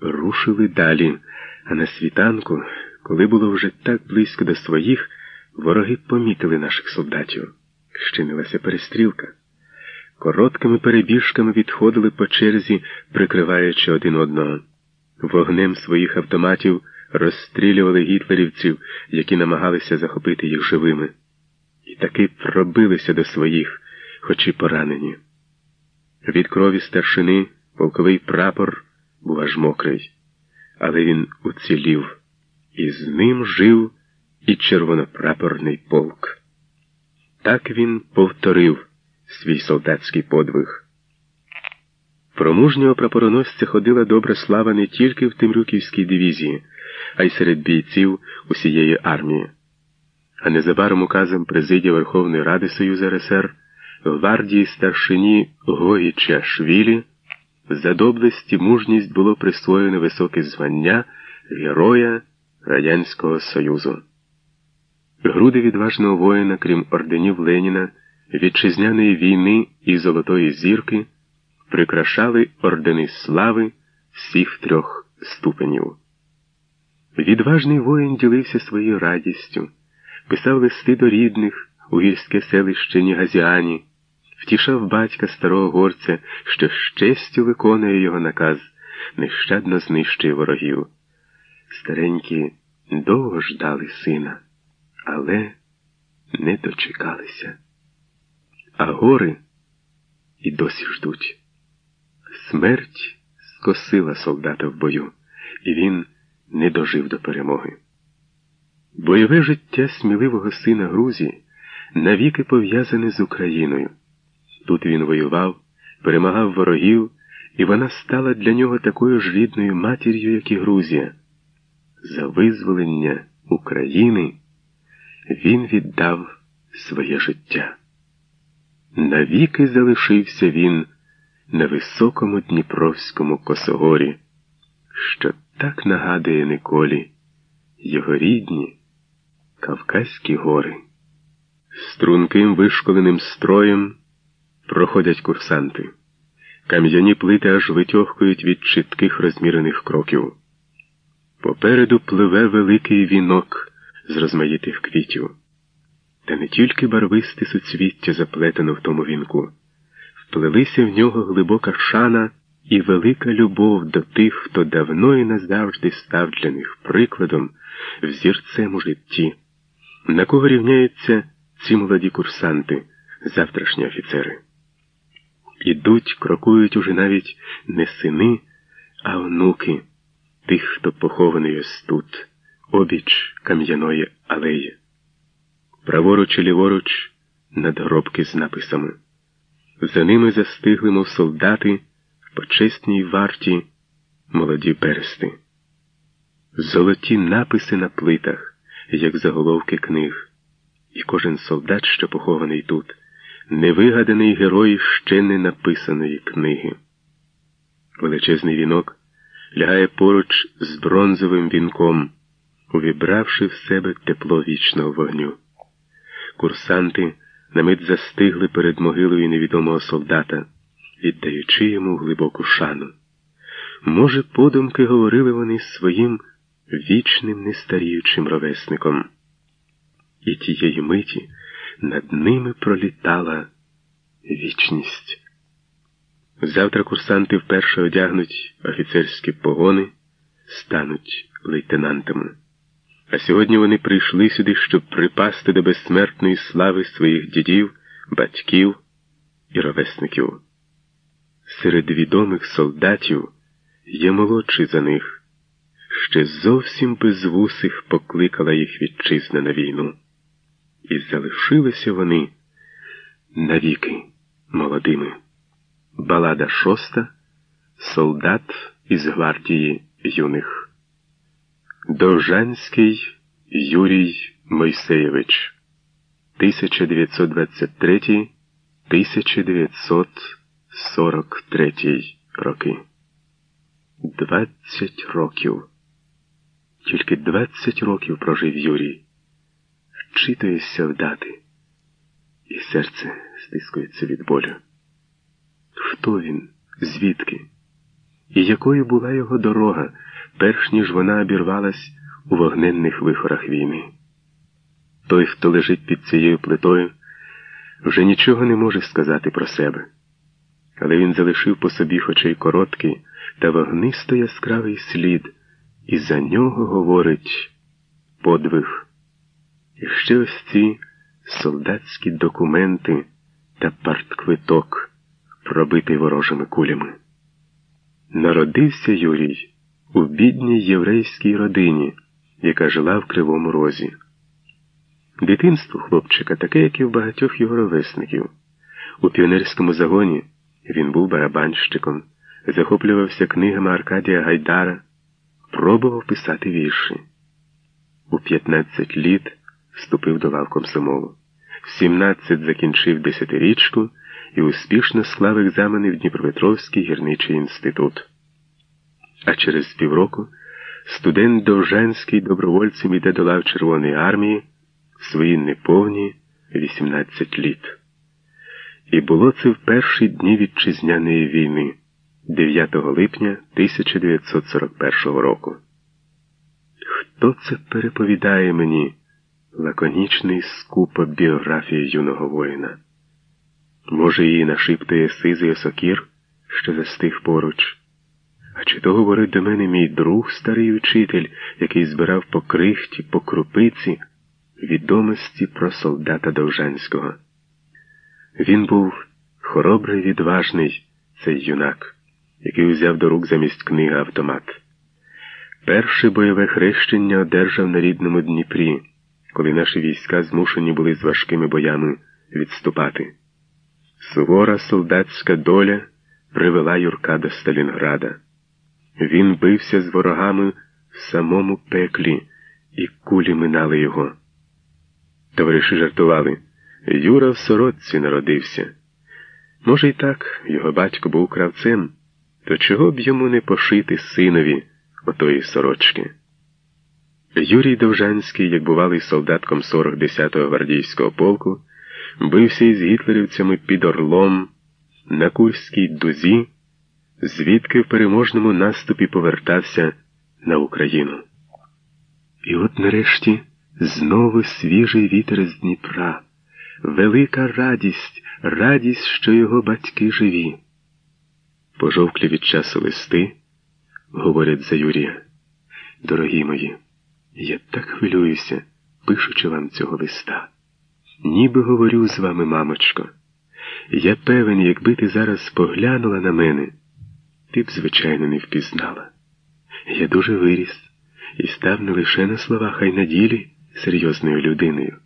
рушили далі, а на світанку, коли було вже так близько до своїх, вороги помітили наших солдатів. Щинилася перестрілка. Короткими перебіжками відходили по черзі, прикриваючи один одного. Вогнем своїх автоматів розстрілювали гітлерівців, які намагалися захопити їх живими. І таки пробилися до своїх, хоч і поранені. Від крові старшини полковий прапор був аж мокрий, але він уцілів, і з ним жив і червонопрапорний полк. Так він повторив свій солдатський подвиг. Про мужнього прапороносця ходила добра слава не тільки в Темрюківській дивізії, а й серед бійців усієї армії. А незабаром указом президії Верховної Ради Союзу РСР гвардії старшині Гогіча Швілі за доблесть і мужність було присвоєно високе звання Героя Радянського Союзу. Груди відважного воїна, крім орденів Леніна, вітчизняної війни і Золотої зірки, прикрашали ордени слави всіх трьох ступенів. Відважний воїн ділився своєю радістю, писав листи до рідних у гірське селище Нігазіані, втішав батька старого горця, що з честю виконує його наказ, нещадно знищує ворогів. Старенькі довго ждали сина, але не дочекалися. А гори і досі ждуть. Смерть скосила солдата в бою, і він не дожив до перемоги. Бойове життя сміливого сина Грузії навіки пов'язане з Україною. Тут він воював, перемагав ворогів, і вона стала для нього такою ж рідною матір'ю, як і Грузія. За визволення України він віддав своє життя. Навіки залишився він на високому Дніпровському косогорі, що так нагадує Николі його рідні Кавказькі гори. Струнким вишколеним строєм проходять курсанти. Кам'яні плити аж витьохкують від чітких розмірених кроків. Попереду пливе великий вінок з розмаїтих квітів. Та не тільки барвисте суцвіття заплетено в тому вінку, вплелися в нього глибока шана і велика любов до тих, хто давно і назавжди став для них прикладом, взірцем у житті, на кого рівняються ці молоді курсанти, завтрашні офіцери. Ідуть, крокують уже навіть не сини, а онуки тих, хто похований ось тут, обіч кам'яної алеї. Праворуч і ліворуч надгробки з написами. За ними застигли, мов солдати, в почесній варті молоді персти. Золоті написи на плитах, як заголовки книг, і кожен солдат, що похований тут невигаданий герой ще не написаної книги. Величезний вінок лягає поруч з бронзовим вінком, увібравши в себе тепло вічного вогню. Курсанти на мить застигли перед могилою невідомого солдата, віддаючи йому глибоку шану. Може, подумки говорили вони своїм вічним нестаріючим ровесником. І тієї миті над ними пролітала вічність. Завтра курсанти вперше одягнуть офіцерські погони, стануть лейтенантами. А сьогодні вони прийшли сюди, щоб припасти до безсмертної слави своїх дідів, батьків і ровесників. Серед відомих солдатів є молодший за них, ще зовсім безвусих покликала їх вітчизна на війну і залишилися вони навіки молодими. Балада шоста Солдат із гвардії юних. Довжанський Юрій Мойсеєвич 1923 1943 роки. Двадцять років. Тільки двадцять років прожив Юрій вчитуєшся в дати, і серце стискується від болю. Хто він? Звідки? і якою була його дорога, перш ніж вона обірвалась у вогненних вихорах війни. Той, хто лежить під цією плитою, вже нічого не може сказати про себе, але він залишив по собі хоча й короткий та вогнисто яскравий слід, і за нього говорить подвиг. І ще ось ці солдатські документи та партквиток, пробитий ворожими кулями. Народився Юрій у бідній єврейській родині, яка жила в Кривому Розі. Дитинство хлопчика таке, як і в багатьох його ровесників. У піонерському загоні він був барабанщиком, захоплювався книгами Аркадія Гайдара, пробував писати вірші. У 15 літ вступив до лав комсомолу. В 17 закінчив десятирічку і успішно склав екзамени в Дніпропетровський гірничий інститут. А через півроку студент Довжанський добровольцем іде до лав Червоної армії свої неповні 18 літ. І було це в перші дні вітчизняної війни 9 липня 1941 року. Хто це переповідає мені лаконічний скупо біографії юного воїна? Може, її нашіптує сизий осокір, що застиг поруч? А чи то говорить до мене мій друг, старий учитель, який збирав по крихті, по крупиці відомості про солдата Довжанського? Він був хоробрий, відважний, цей юнак, який узяв до рук замість книги автомат. Перше бойове хрещення одержав на рідному Дніпрі, коли наші війська змушені були з важкими боями відступати. Сувора солдатська доля привела Юрка до Сталінграда. Він бився з ворогами в самому пеклі, і кулі минали його. Товариші жартували. Юра в сорочці народився. Може, й так, його батько був кравцем, то чого б йому не пошити синові отої сорочки? Юрій Довжанський, як бувалий солдатком 40-10-го гвардійського полку, бився із гітлерівцями під Орлом на Курській дузі, звідки в переможному наступі повертався на Україну. І от нарешті знову свіжий вітер з Дніпра, велика радість, радість, що його батьки живі. Пожовклі від часу листи говорять за Юрія. Дорогі мої, я так хвилююся, пишучи вам цього листа. Ніби говорю з вами, мамочко. Я певен, якби ти зараз поглянула на мене, ти б, звичайно, не впізнала. Я дуже виріс і став не лише на словах, а й на ділі серйозною людиною.